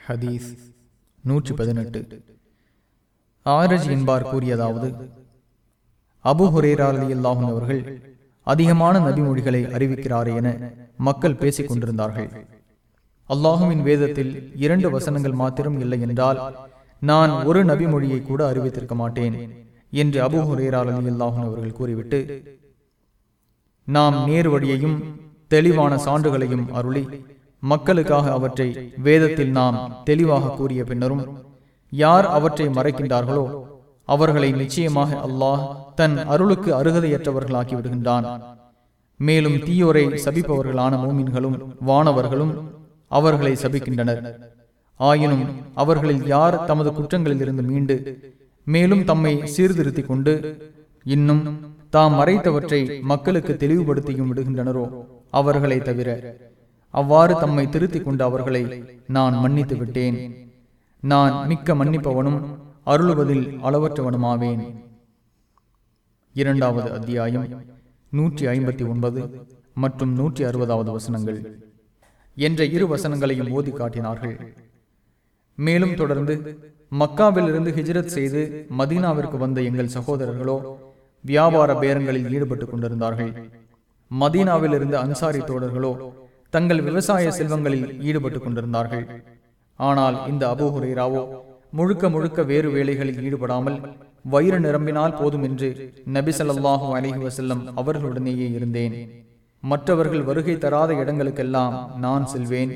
ஹதீஸ் நூற்றி பதினெட்டு. ஆரஜ் என்பார் கூறியதாவது அபு ஹுரேரா அல்லாஹும் அவர்கள் அதிகமான நபிமொழிகளை அறிவிக்கிறார் என மக்கள் பேசிக் கொண்டிருந்தார்கள். அல்லாஹுவின் வேதத்தில் இரண்டு வசனங்கள் மாத்திரம் இல்லை என்றால் நான் ஒரு நபிமொழியை கூட அறிவித்திருக்க மாட்டேன் என்று அபு ஹுரேரா அல்லாஹும் அவர்கள் கூறிவிட்டு நாம் நேர் வழியையும் தெளிவான சான்றுகளையும் அருளி மக்களுக்காக அவற்றை வேதத்தில் நாம் தெளிவாக கூறிய பின்னரும் யார் அவற்றை மறைக்கின்றார்களோ அவர்களை நிச்சயமாக அல்லாஹ் தன் அருளுக்கு அருகதையற்றவர்களாக்கி விடுகின்றான். மேலும் தீயோரை சபிப்பவர்களான மூமின்களும் வானவர்களும் அவர்களை சபிக்கின்றனர். ஆயினும் அவர்களில் யார் தமது குற்றங்களில் இருந்து மீண்டு மேலும் தம்மை சீர்திருத்திக் கொண்டு இன்னும் தாம் மறைத்தவற்றை மக்களுக்கு தெளிவுபடுத்தியும் விடுகின்றனரோ அவர்களை தவிர அவ்வாறு தம்மை திருத்திக் கொண்ட அவர்களை நான் மன்னித்து விட்டேன். நான் மிக்க மன்னிப்பவனும் அருளுவதில் அளவற்றவனுமாவேன். இரண்டாவது அத்தியாயம் நூற்றி ஐம்பத்தி ஒன்பது மற்றும் நூற்றி அறுபதாவது வசனங்கள். என்ற இரு வசனங்களையும் ஓதி காட்டினார்கள். மேலும் தொடர்ந்து மக்காவிலிருந்து ஹிஜ்ரத் செய்து மதீனாவிற்கு வந்த எங்கள் சகோதரர்களோ வியாபார பேரங்களில் ஈடுபட்டுக் கொண்டிருந்தார்கள். மதீனாவில் இருந்து அன்சாரி தோழர்களோ தங்கள் விவசாய செல்வங்களில் ஈடுபட்டுக் கொண்டிருந்தார்கள். ஆனால் இந்த அபூஹுரேராவோ முழுக்க முழுக்க வேறு வேலைகளில் ஈடுபடாமல் வயிறு நிரம்பினால் போதும் என்று நபி ஸல்லல்லாஹு அலைஹி அவர்களுடனேயே இருந்தேன். மற்றவர்கள் வருகை தராத இடங்களுக்கெல்லாம் நான் செல்வேன்.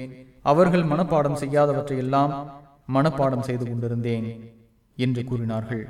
அவர்கள் மனப்பாடம் செய்யாதவற்றையெல்லாம் மனப்பாடம் செய்து கொண்டிருந்தேன் என்று கூறினார்கள்.